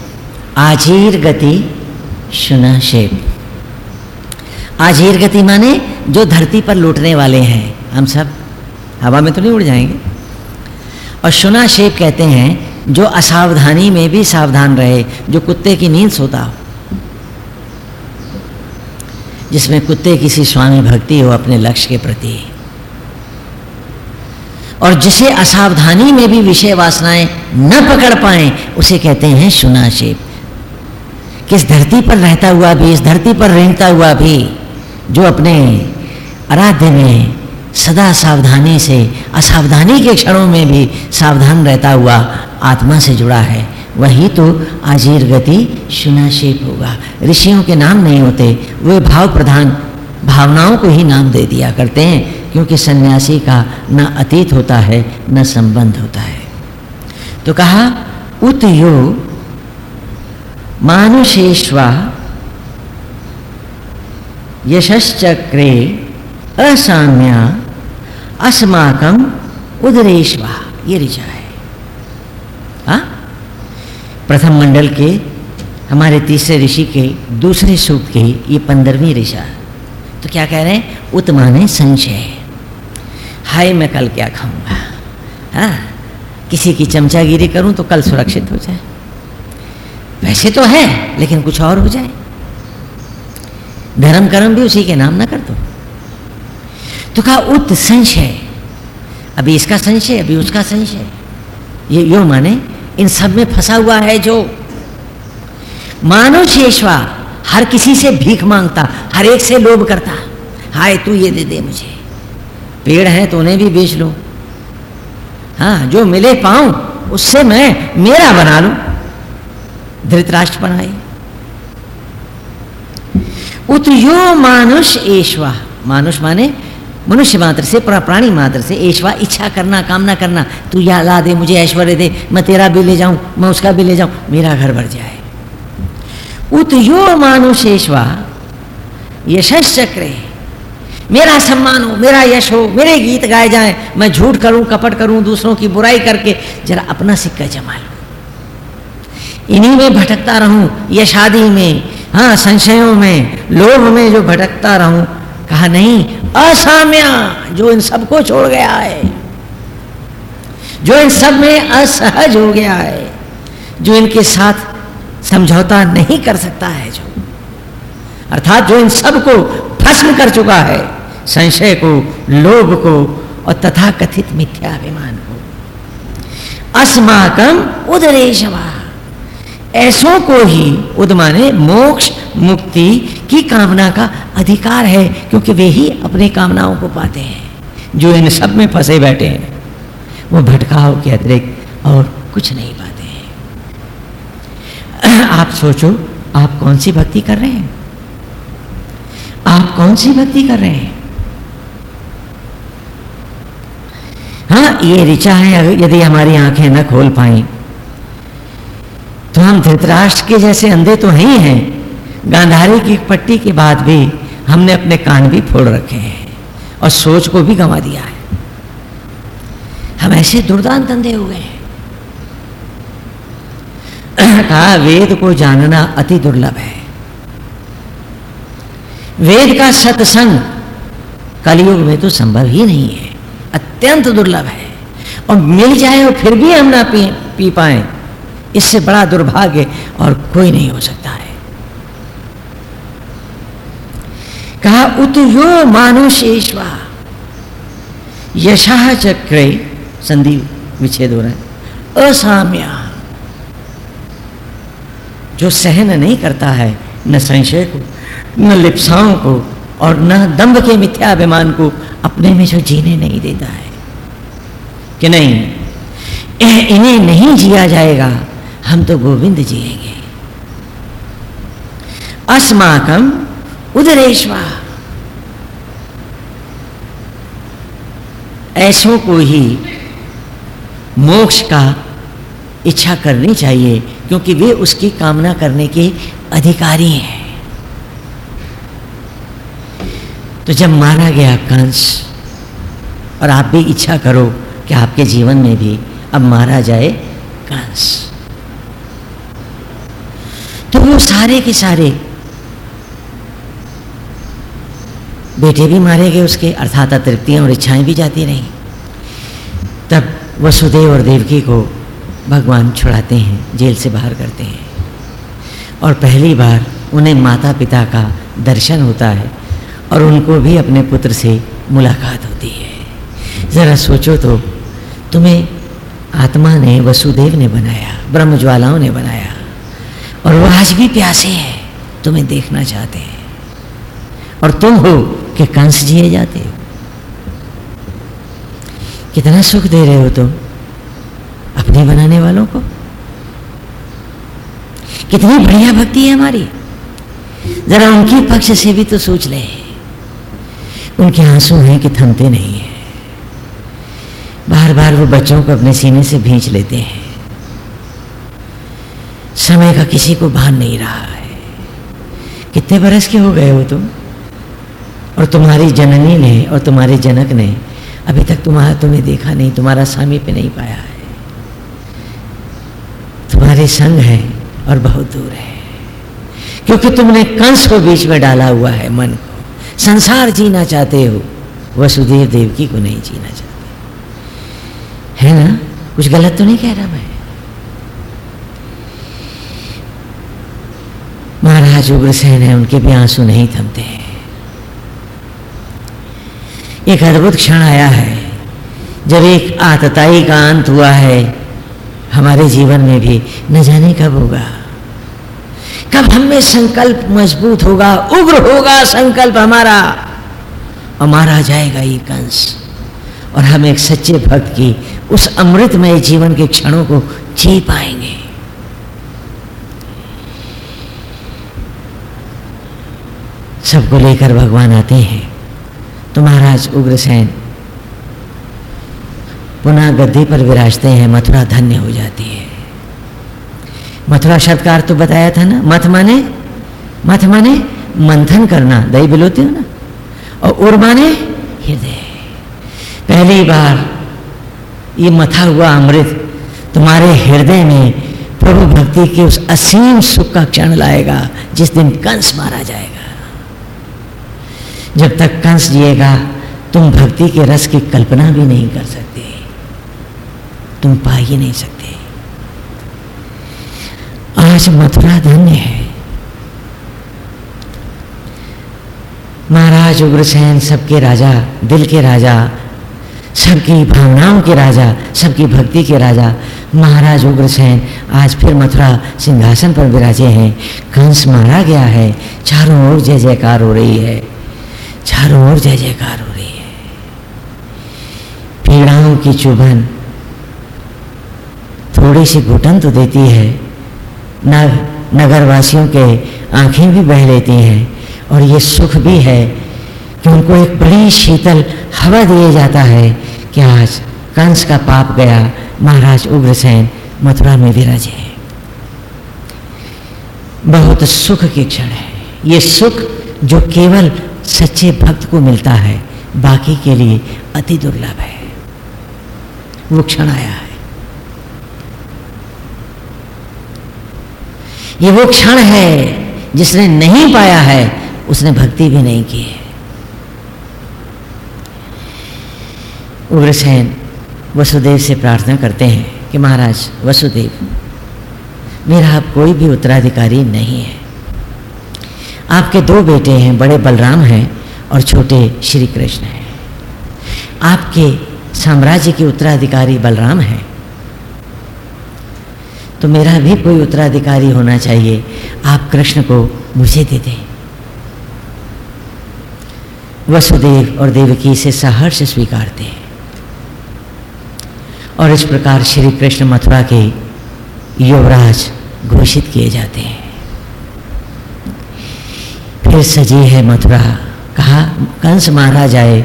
आजीर गति शुना शेप आजीर गति माने जो धरती पर लौटने वाले हैं। हम सब हवा में तो नहीं उड़ जाएँगे। और शुना शेप कहते हैं, जो असावधानी में भी सावधान रहे, जो कुत्ते की नींद सोता हो। जिसमें कुत्ते किसी स्वामी भक्ति हो अपने लक्ष्य के प्रति। और जिसे असावधानी में भी विषय वासनाएँ न पकड़ पाए, उसे कहते हैं शुनाशेप किस धरती पर रहता हुआ भी, इस धरती पर रेंगता हुआ भी, जो अपने आराध्य में सदा सावधानी से, असावधानी के क्षणों में भी सावधान रहता हुआ आत्मा से जुड़ा है। वही तो आजीर गति शुनाशेप होगा। ऋषियों के नाम नहीं होते, वे भाव प्रधान भावनाओं को ही नाम दे दिया करते हैं, क्योंकि सन्यासी का न अतीत होता है, न संबंध होता है। तो कहा, उत यो मानुषेश्वा यशश्चक्रे असाम्या अस्माकम उदरेश्वा ये ऋचा है? हा? प्रथम मंडल के, हमारे तीसरे ऋषि के, दूसरे सूक्त के, ये पंद्रहवीं ऋषा। तो क्या कह रहे हैं? उत माने संशय। हाय, मैं कल क्या खाऊँगा? हाँ? किसी की चमचागिरी करूँ तो कल सुरक्षित हो जाए। वैसे तो है, लेकिन कुछ और हो जाए। धर्म कर्म भी उसी के नाम ना कर दो। तो कहा, उत संशय। अभी इसका संशय, अभी उसका संशय। ये, यो माने, इन सब में फंसा हुआ है जो। मानो शेषवा, हर किसी से भीख माँगता, हर एक से लोभ करता। हाय, तू ये दे दे मुझे। पेड़ है तो उन्हें भी बेच लो। हाँ जो मिले पाऊँ, उससे मैं मेरा बना लू। धृतराष्ट्र बनाए उतयो मानुष एश्वा। मानुष माने मनुष्य मात्र से प्राणी मात्र से, ऐश्वा, इच्छा करना, कामना करना, तू या ला दे, मुझे ऐश्वर्य दे, मैं तेरा भी ले जाऊँ, मैं उसका भी ले जाऊँ, मेरा घर भर जाए। उत यो मानुष ऐश्वा यशस चक्रे मेरा सम्मान हो, मेरा यश हो, मेरे गीत गाए जाए, मैं झूठ करूँ, कपट करूँ, दूसरों की बुराई करके, जरा अपना सिक्का जमा लू। इन्हीं में भटकता रहूँ, यशादी में हाँ संशयों में, लोभ में जो भटकता रहूँ कहा, नहीं, असाम्या, जो इन सबको छोड़ गया है, जो इन सब में असहज हो गया है, जो इनके साथ समझौता नहीं कर सकता है, जो, अर्थात जो इन सबको भस्म कर चुका है, संशय को, लोभ को और तथा कथित मिथ्याभिमान को। अस्माकम उदरेशवा। ऐसों को ही उदमाने मोक्ष, मुक्ति की कामना का अधिकार है, क्योंकि वे ही अपने कामनाओं को पाते हैं। जो इन सब में फंसे बैठे हैं, वो भटकाव के अतिरिक्त और कुछ नहीं पाते हैं। आप सोचो, आप कौन सी भक्ति कर रहे हैं? आप कौन सी भक्ति कर रहे हैं? हाँ ये ऋचा है, यदि हमारी आँखें न खोल पाए। तो हम धृतराष्ट्र के जैसे अंधे तो ही हैं गांधारी की पट्टी के बाद भी हमने अपने कान भी फोड़ रखे हैं और सोच को भी गंवा दिया है। हम ऐसे दुर्दांत अंधे हुए हैं। कहा, वेद को जानना अति दुर्लभ है। वेद का सत्संग कलयुग में तो संभव ही नहीं है। अत्यंत दुर्लभ है। और मिल जाए और फिर भी हम ना पी पी पाए। इससे बड़ा दुर्भाग्य और कोई नहीं हो सकता है। कहा उतयो मानुषेश्वा यशा चक्रे, संधि विच्छेद हो रहा है, असाम्या, जो सहन नहीं करता है, न संशय को, न लिप्साओं को और न दम्भ के मिथ्याभिमान को अपने में जो जीने नहीं देता है। कि नहीं इन्हें नहीं जिया जाएगा हम तो गोविंद जिएँगे अस्माकम उदरेश्वा। ऐसों को ही मोक्ष का इच्छा करनी चाहिए, क्योंकि वे उसकी कामना करने के अधिकारी हैं। तो जब मारा गया कंस, और आप भी इच्छा करो कि आपके जीवन में भी अब मारा जाए कंस। तो वो सारे के सारे बेटे भी मारे गए उसके, अर्थात अतृप्तियाँ और इच्छाएँ भी जाती रहीं। तब वसुदेव और देवकी को भगवान छुड़ाते हैं, जेल से बाहर करते हैं। और पहली बार उन्हें माता पिता का दर्शन होता है और उनको भी अपने पुत्र से मुलाकात होती है। ज़रा सोचो तो तुम्हें आत्मा ने, वसुदेव ने बनाया ब्रह्म ज्वालाओं ने बनाया और वो आज भी प्यासे हैं, तुम्हें देखना चाहते हैं। और तुम हो कि कंस जिए जाते हो। कितना सुख दे रहे हो तुम अपने बनाने वालों को। कितनी बढ़िया भक्ति है हमारी। जरा उनके पक्ष से भी तो सोच ले। उनके आँसू हैं कि थमते नहीं है। बार बार वो बच्चों को अपने सीने से भींच लेते हैं। समय का किसी को भान नहीं रहा है। कितने बरस के हो गए हो तुम? और तुम्हारी जननी ने और तुम्हारे जनक ने अभी तक तुम्हारा तुम्हें देखा नहीं, तुम्हारा सामी पे नहीं पाया है। तुम्हारे संग है और बहुत दूर है। क्योंकि तुमने कंस को बीच में डाला हुआ है मन को। संसार जीना चाहते हो, वसुदेव देवकी को नहीं जीना चाहते। है ना? कुछ गलत तो नहीं कह रहा मैं? महाराज उग्रसेन है, उनके भी आँसू नहीं थमते एक अद्भुत क्षण आया है, जब एक आतताई का अंत हुआ है, हमारे जीवन में भी न जाने कब होगा। कब हम संकल्प मज़बूत होगा, उग्र होगा संकल्प हमारा, और मारा जाएगा ये कंस, और हम एक सच्चे भक्त की उस अमृतमय जीवन के क्षणों को जी पाएँगे। सबको लेकर भगवान आते हैं। तो महाराज उग्रसेन पुनः गद्दी पर विराजते हैं, मथुरा धन्य हो जाती है। मथुरा अर्थ तो बताया था ना, मथ माने मथ माने मंथन करना, दही बिलोते हो ना, और उर माने हृदय। पहली बार ये मथा हुआ अमृत, तुम्हारे हृदय में प्रभु भक्ति के उस असीम सुख का क्षण लाएगा, जिस दिन कंस मारा जाएगा। जब तक कंस जिएगा, तुम भक्ति के रस की कल्पना भी नहीं कर सकते। तुम पा ही नहीं सकते। आज मथुरा धन्य है। महाराज उग्रसेन सबके राजा, दिल के राजा, सबकी भावनाओं के राजा, सबकी भक्ति के राजा, महाराज उग्रसेन आज फिर मथुरा सिंहासन पर विराजे हैं। कंस मारा गया है, चारों ओर जय जयकार हो रही है। चारों ओर जय जयकार हो रही है। पीड़ाओं की चुभन थोड़ी सी घुटन तो देती है नग नगरवासियों के आँखें भी बह लेती हैं, और ये सुख भी है कि उनको एक बड़ी शीतल हवा दिया जाता है कि आज कंस का पाप गया, महाराज उग्रसेन मथुरा में विराजे बहुत सुख के क्षण है। ये सुख जो केवल सच्चे भक्त को मिलता है। बाकी के लिए अति दुर्लभ है। वो क्षण आया है। ये वो क्षण है जिसने नहीं पाया है, उसने भक्ति भी नहीं की है। उग्रसेन वसुदेव से प्रार्थना करते हैं कि महाराज, वसुदेव, मेरा अब कोई भी उत्तराधिकारी नहीं है। आपके दो बेटे हैं, बड़े बलराम हैं और छोटे श्री कृष्ण हैं। आपके साम्राज्य के उत्तराधिकारी बलराम हैं। तो मेरा भी कोई उत्तराधिकारी होना चाहिए। आप कृष्ण को मुझे दे दें। वसुदेव और देवकी से सहर्ष स्वीकारते हैं। और इस प्रकार श्री कृष्ण मथुरा के युवराज घोषित किए जाते हैं। फिर सजी है मथुरा कहा, कंस मारा जाए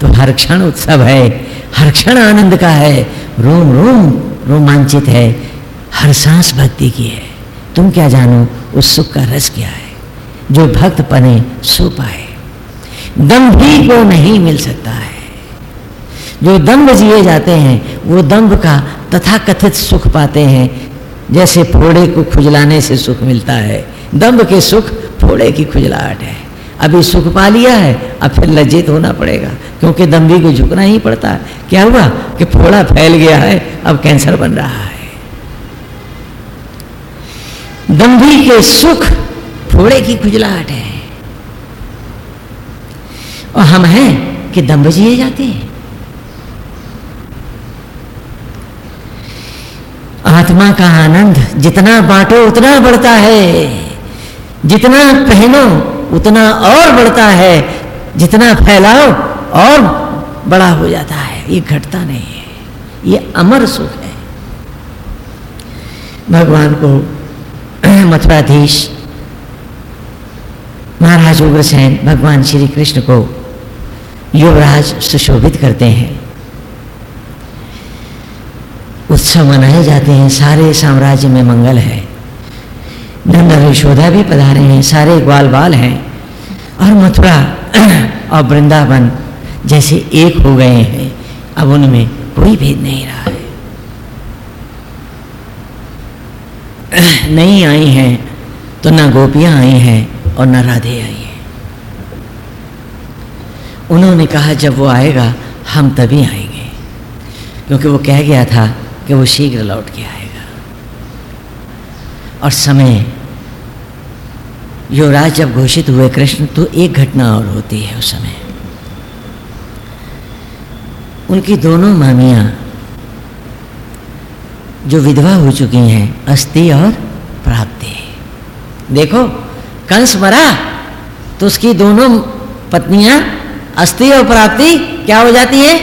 तो हर क्षण उत्सव है, हर क्षण आनंद का है, रोम रोम, रोमांचित है, हर सांस भक्ति की है। तुम क्या जानो, उस सुख का रस क्या है, जो भक्त पने सो पाए। दम्भ भी को नहीं मिल सकता है। जो दम्भ जिए जाते हैं, वो दम्भ का तथा कथित सुख पाते हैं, जैसे फोड़े को खुजलाने से सुख मिलता है। दम्भ के सुख फोड़े की खुजलाहट है। अभी सुख पा लिया है, अब फिर लज्जित होना पड़ेगा, क्योंकि दम्भी को झुकना ही पड़ता। है क्या हुआ कि फोड़ा फैल गया है, अब कैंसर बन रहा है। दम्भी के सुख फोड़े की खुजलाहट है। और हम हैं कि दम्भ जिए जाते हैं। आत्मा का आनंद जितना बांटो, उतना बढ़ता है। जितना पहनो, उतना और बढ़ता है। जितना फैलाओ, और बड़ा हो जाता है। ये घटता नहीं है। ये अमर सुख है। भगवान को मथुराधीश महाराज उग्रसेन भगवान श्री कृष्ण को युवराज सुशोभित करते हैं। उत्सव मनाए जाते हैं। सारे साम्राज्य में मंगल है। नंद यशोदा भी पधारे हैं, सारे ग्वाल बाल हैं। और मथुरा और वृंदावन जैसे एक हो गए हैं, अब उनमें कोई भेद नहीं रहा है। नहीं आई हैं तो ना गोपियाँ आई हैं और न राधे आई हैं। उन्होंने कहा, जब वो आएगा, हम तभी आएँगे। क्योंकि वो कह गया था कि वो शीघ्र लौट के आएगा। और समय युवराज जब घोषित हुए, कृष्ण तो एक घटना और होती है उस समय। उनकी दोनों मामियाँ जो विधवा हो चुकी हैं, अस्थि और प्राप्ति। देखो, कंस मरा तो उसकी दोनों पत्नियाँ, अस्थि और प्राप्ति, क्या हो जाती है?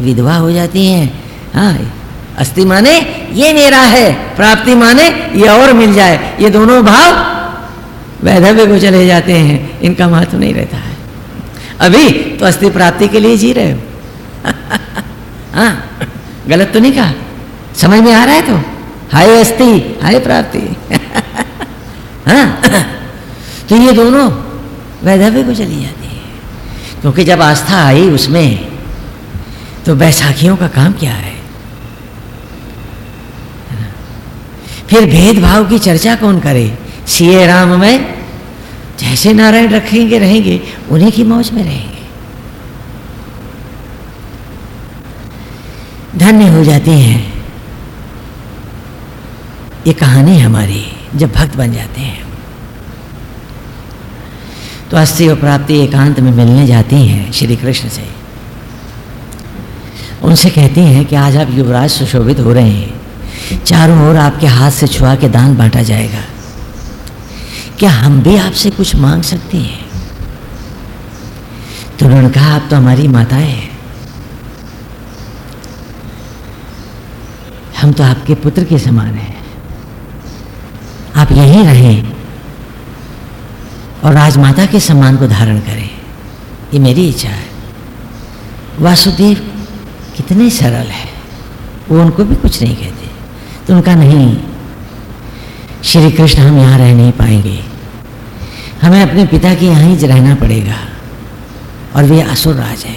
विधवा हो जाती हैं। हाँ अस्थि माने, ये मेरा है, प्राप्ति माने, ये और मिल जाए। ये दोनों भाव वैधव्य को चले जाते हैं, इनका महत्व नहीं रहता है। अभी तो अस्थि प्राप्ति के लिए जी रहे हो। हाँ गलत तो नहीं कहा। समझ में आ रहा है तो। हाय अस्थि, हाय प्राप्ति। हाँ तो ये दोनों वैधव्य को चली जाती है। क्योंकि जब आस्था आई उसमें तो बैसाखियों का काम क्या है? फिर भेदभाव की चर्चा कौन करे? सीए राम में जैसे नारायण रखेंगे, रहेंगे, उन्हीं की मौज में रहेंगे। धन्य हो जाते हैं। ये कहानी हमारी जब भक्त बन जाते हैं तो अस्थि और प्राप्ति एकांत में मिलने जाती हैं श्री कृष्ण से। उनसे कहती हैं कि आज आप युवराज सुशोभित हो रहे हैं। चारों ओर आपके हाथ से छुआ के दान बांटा जाएगा। क्या हम भी आपसे कुछ मांग सकते हैं? तो उन्होंने कहा, आप तो हमारी माताएँ हैं। हम तो आपके पुत्र के समान हैं। आप यहीं रहें और राजमाता के सम्मान को धारण करें। ये मेरी इच्छा है। वासुदेव कितने सरल है। वो उनको भी कुछ नहीं कहते। तो उनका नहीं श्री कृष्ण, हम यहाँ रह नहीं पाएँगे। हमें अपने पिता के यहाँ ही रहना पड़ेगा। और वे असुर राज है।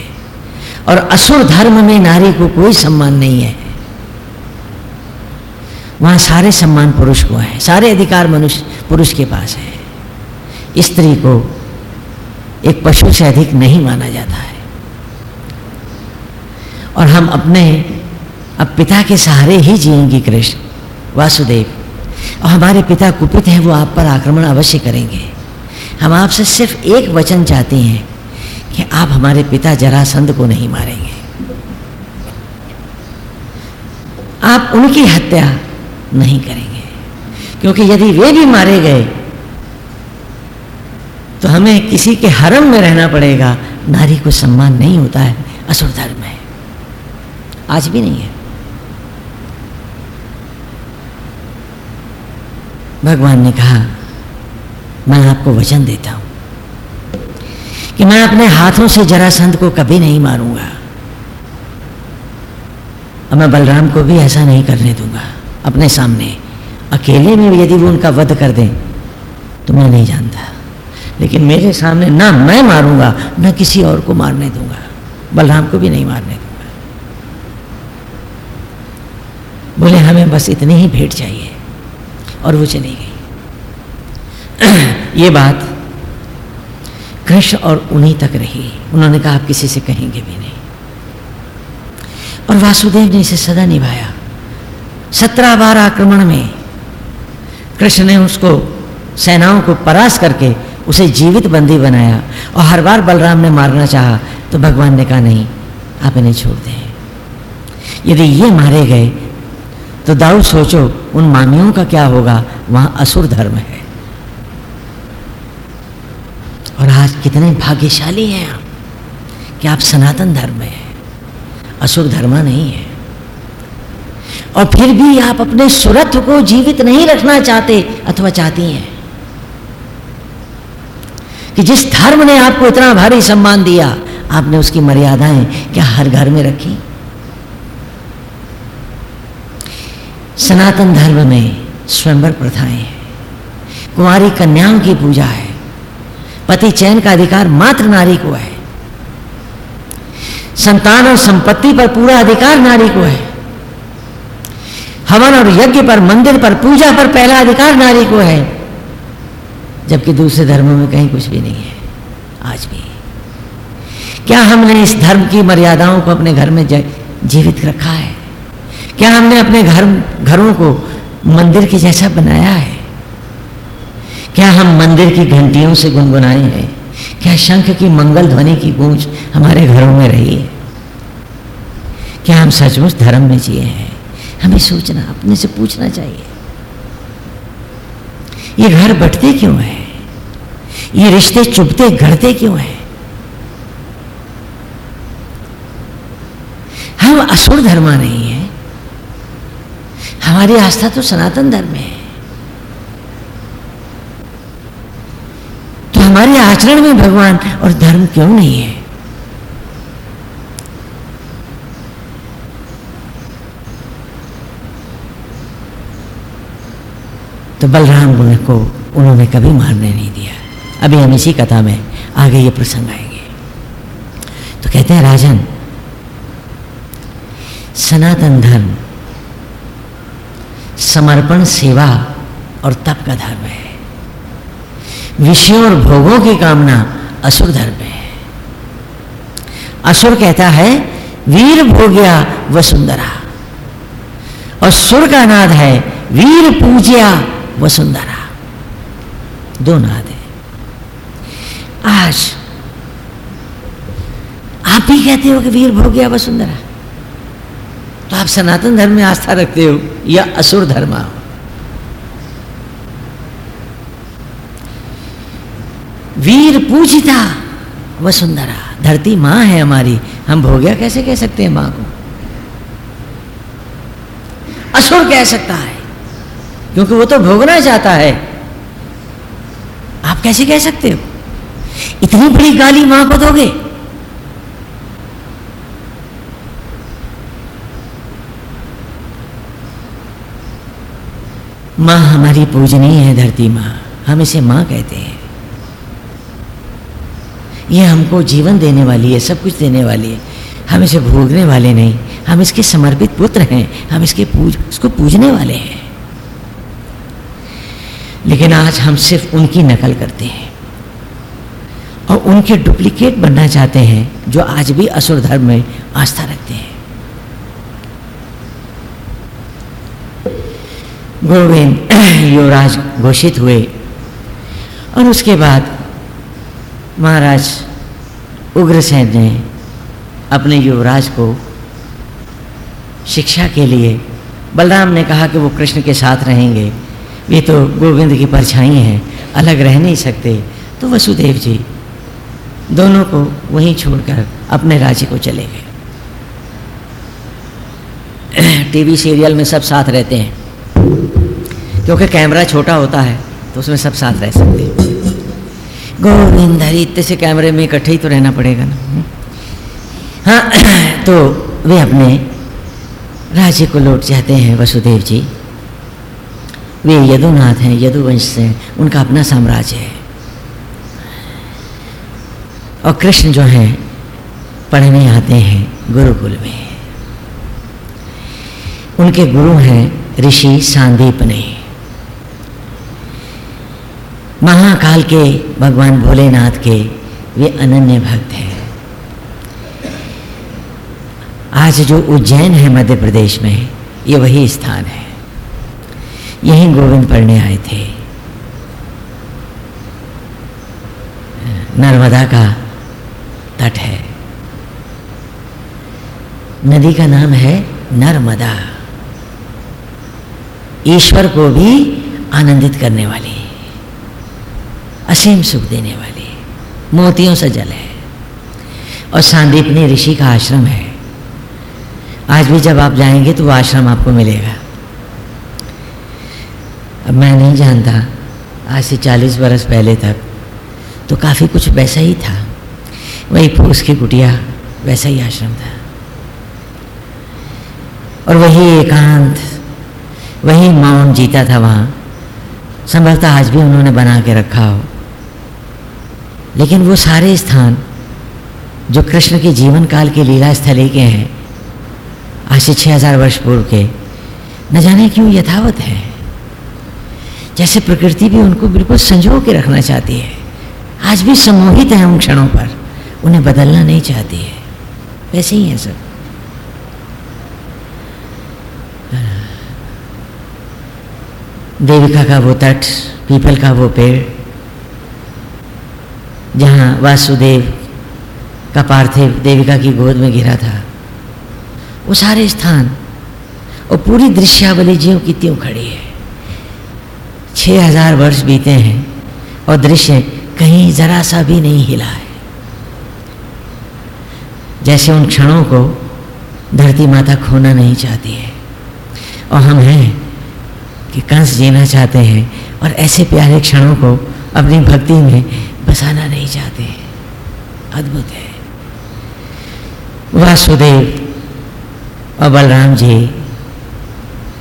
और असुर धर्म में नारी को कोई सम्मान नहीं है। वहाँ सारे सम्मान पुरुष को है। सारे अधिकार मनुष्य, पुरुष के पास है। स्त्री को एक पशु से अधिक नहीं माना जाता है। और हम अपने, अब पिता के सहारे ही जिएँगे कृष्ण, वासुदेव। और हमारे पिता कुपित हैं, वो आप पर आक्रमण अवश्य करेंगे। हम आपसे सिर्फ़ एक वचन चाहते हैं कि आप हमारे पिता जरासंध को नहीं मारेंगे। आप उनकी हत्या नहीं करेंगे, क्योंकि यदि वे भी मारे गए तो हमें किसी के हरम में रहना पड़ेगा। नारी को सम्मान नहीं होता है, असुर धर्म है। आज भी नहीं है। भगवान ने कहा, मैं आपको वचन देता हूँ कि मैं अपने हाथों से जरासंध को कभी नहीं मारूँगा। और मैं बलराम को भी ऐसा नहीं करने दूँगा। अपने सामने अकेले में यदि वो उनका वध कर दें तो मैं नहीं जानता। लेकिन मेरे सामने ना मैं मारूँगा, ना किसी और को मारने दूँगा। बलराम को भी नहीं मारने दूँगा। बोले, हमें बस इतनी ही भेंट चाहिए। और वो चली गई। ये बात कृष्ण और उन्हीं तक रही। उन्होंने कहा, आप किसी से कहेंगे भी नहीं। और वासुदेव ने इसे सदा निभाया। सत्रह बार आक्रमण में कृष्ण ने उसको, सेनाओं को परास करके उसे जीवित बंदी बनाया। और हर बार बलराम ने मारना चाहा तो भगवान ने कहा, नहीं, आप इन्हें छोड़ दें। यदि ये मारे गए तो दाऊद सोचो, उन मामियों का क्या होगा? वहाँ असुर धर्म है। और आज कितने भाग्यशाली हैं आप कि आप सनातन धर्म में हैं। असुर धर्म नहीं है। और फिर भी आप अपने सुरत्व को जीवित नहीं रखना चाहते, अथवा चाहती हैं। कि जिस धर्म ने आपको इतना भारी सम्मान दिया, आपने उसकी मर्यादाएँ क्या हर घर में रखी? सनातन धर्म में स्वयंवर प्रथाएँ हैं। कुमारी कन्याओं की पूजा है। पति चयन का अधिकार मात्र नारी को है। संतान और संपत्ति पर पूरा अधिकार नारी को है। हवन और यज्ञ पर, मंदिर पर, पूजा पर पहला अधिकार नारी को है। जबकि दूसरे धर्मों में कहीं कुछ भी नहीं है। आज भी। क्या हमने इस धर्म की मर्यादाओं को अपने घर में जीवित रखा है? क्या हमने अपने घर, घरों को मंदिर के जैसा बनाया है? क्या हम मंदिर की घंटियों से गुनगुनाए हैं? क्या शंख की मंगल ध्वनि की गूंज हमारे घरों में रही है? क्या हम सचमुच धर्म में जिए हैं? हमें सोचना, अपने से पूछना चाहिए। ये घर बटते क्यों है? ये रिश्ते चुभते, गढ़ते क्यों है? हम असुर धर्मा नहीं है। हमारी आस्था तो सनातन धर्म में है। तो हमारे आचरण में भगवान और धर्म क्यों नहीं है? तो बलराम गुण को उन्होंने कभी मारने नहीं दिया। अभी हम इसी कथा में आगे ये प्रसंग आएँगे। तो कहते हैं, राजन, सनातन धर्म समर्पण सेवा और तप का धर्म है। विषयों और भोगों की कामना असुर धर्म है। असुर कहता है, वीर भोग्या वसुंधरा। और सुर का नाद है, वीर पूज्या वसुंधरा। दो नाद है। आज आप भी कहते हो कि वीर भोग्या वसुंधरा। तो आप सनातन धर्म में आस्था रखते हो या असुर धर्म? हो वीर पूजिता वसुंधरा, धरती माँ है हमारी। हम भोग्या कैसे कह सकते हैं माँ को? असुर कह सकता है, क्योंकि वो तो भोगना चाहता है। आप कैसे कह सकते हो? इतनी बड़ी गाली माँ को दोगे? माँ, हमारी पूजनीय है धरती माँ। हम इसे माँ कहते हैं। ये हमको जीवन देने वाली है, सब कुछ देने वाली है। हम इसे भोगने वाले नहीं। हम इसके समर्पित पुत्र हैं। हम इसके पूज, उसको पूजने वाले हैं। लेकिन आज हम सिर्फ़ उनकी नकल करते हैं। और उनके डुप्लीकेट बनना चाहते हैं, जो आज भी असुर धर्म में आस्था रखते हैं। गोविंद युवराज घोषित हुए। और उसके बाद महाराज उग्रसेन ने अपने युवराज को शिक्षा के लिए, बलराम ने कहा कि वो कृष्ण के साथ रहेंगे। ये तो गोविंद की परछाई हैं, अलग रह नहीं सकते। तो वसुदेव जी दोनों को वहीं छोड़कर अपने राज्य को चले गए। टीवी सीरियल में सब साथ रहते हैं। क्योंकि कैमरा छोटा होता है तो उसमें सब साथ रह सकते हैं। गोविंद हरी इतने से कैमरे में इकट्ठे ही तो रहना पड़ेगा ना। हाँ तो वे अपने राज्य को लौट जाते हैं, वसुदेव जी। वे यदुनाथ हैं, यदुवंश से उनका अपना साम्राज्य है। और कृष्ण जो हैं, पढ़ने आते हैं गुरुकुल में। उनके गुरु हैं ऋषि सांदीपनी महाकाल के भगवान भोलेनाथ के वे अनन्य भक्त हैं। आज जो उज्जैन है मध्य प्रदेश में, ये वही स्थान है। यहीं गोविंद पढ़ने आए थे। नर्मदा का तट है। नदी का नाम है नर्मदा। ईश्वर को भी आनंदित करने वाली, असीम सुख देने वाली, मोतियों से जल है। और सांदीपनी ऋषि का आश्रम है। आज भी जब आप जाएँगे तो वो आश्रम आपको मिलेगा। अब मैं नहीं जानता, आज से चालीस बरस पहले तक तो काफ़ी कुछ वैसा ही था। वही फूस की कुटिया, वैसा ही आश्रम था। और वही एकांत वही मौन जीता था वहाँ। संभवतः आज भी उन्होंने बना के रखा हो। लेकिन वो सारे स्थान जो कृष्ण के जीवन काल के लीला स्थली के हैं, आज से छः हज़ार वर्ष पूर्व के, न जाने क्यों यथावत है। जैसे प्रकृति भी उनको बिल्कुल संजो के रखना चाहती है, आज भी सम्मोहित है उन क्षणों पर, उन्हें बदलना नहीं चाहती है। वैसे ही है सब। देविका का वो तट, पीपल का वो पेड़, जहाँ वासुदेव का पार्थिव देविका की गोद में गिरा था। वो सारे स्थान और पूरी दृश्यावली ज्यों की त्यों खड़ी है। छः हज़ार वर्ष बीते हैं और दृश्य कहीं जरा सा भी नहीं हिला है। जैसे उन क्षणों को धरती माता खोना नहीं चाहती है। और हम हैं कि कंस जीना चाहते हैं और ऐसे प्यारे क्षणों को अपनी भक्ति में बसाना नहीं चाहते हैं। अद्भुत है। वासुदेव और बलराम जी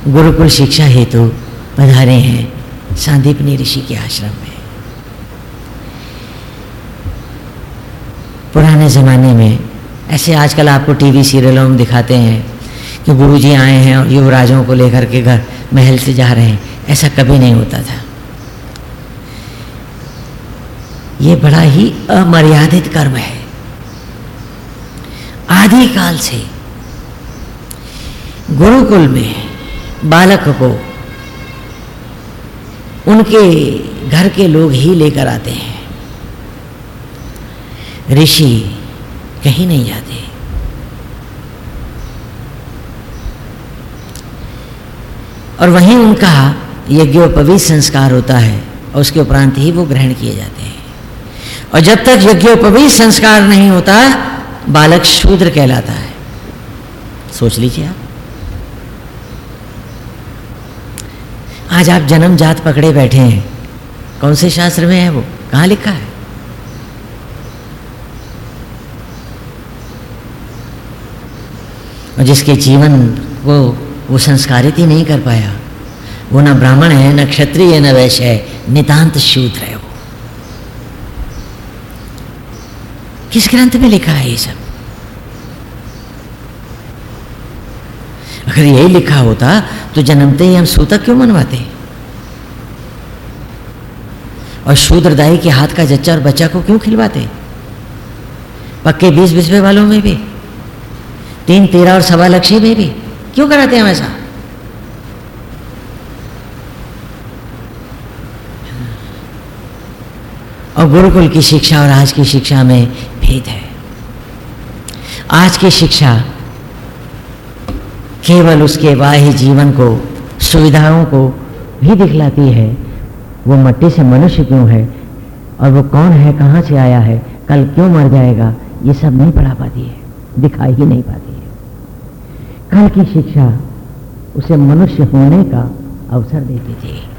गुरुकुल शिक्षा हेतु पधारे हैं सांदीपनी ऋषि के आश्रम में। पुराने ज़माने में ऐसे आजकल आपको टीवी सीरियलों में दिखाते हैं कि गुरु जी आए हैं और युवराजों को लेकर के घर महल से जा रहे हैं। ऐसा कभी नहीं होता था। ये बड़ा ही अमर्यादित कर्म है। आदि काल से गुरुकुल में बालक को उनके घर के लोग ही लेकर आते हैं। ऋषि कहीं नहीं जाते। और वहीं उनका यज्ञोपवी संस्कार होता है और उसके उपरांत ही वो ग्रहण किए जाते हैं। और जब तक यज्ञोपवी संस्कार नहीं होता, बालक शूद्र कहलाता है। सोच लीजिए आप। आज आप जन्म जात पकड़े बैठे हैं। कौन से शास्त्र में है वो? कहाँ लिखा है? और जिसके जीवन को वो संस्कारित ही नहीं कर पाया। वो ना ब्राह्मण है, ना क्षत्रिय है ना वैश्य है, नितांत शूद्र है वो। किस ग्रंथ में लिखा है ये सब? अगर यही लिखा होता तो जन्मते ही हम सूतक क्यों मनवाते? और शूद्रदाई के हाथ का जच्चा और बच्चा को क्यों खिलवाते? पक्के बीस बिस्वे वालों में भी, तीन तेरह और सवा लक्ष्य में भी। क्यों कराते हैं ऐसा? और गुरुकुल की शिक्षा और आज की शिक्षा में भेद है। आज की शिक्षा केवल उसके बाह्य जीवन को, सुविधाओं को भी दिखलाती है। वो मट्टी से मनुष्य क्यों है? और वो कौन है? कहाँ से आया है? कल क्यों मर जाएगा? ये सब नहीं पढ़ा पाती है। दिखाई ही नहीं पाती। कल की शिक्षा उसे मनुष्य होने का अवसर देती थी